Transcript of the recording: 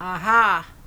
Aha.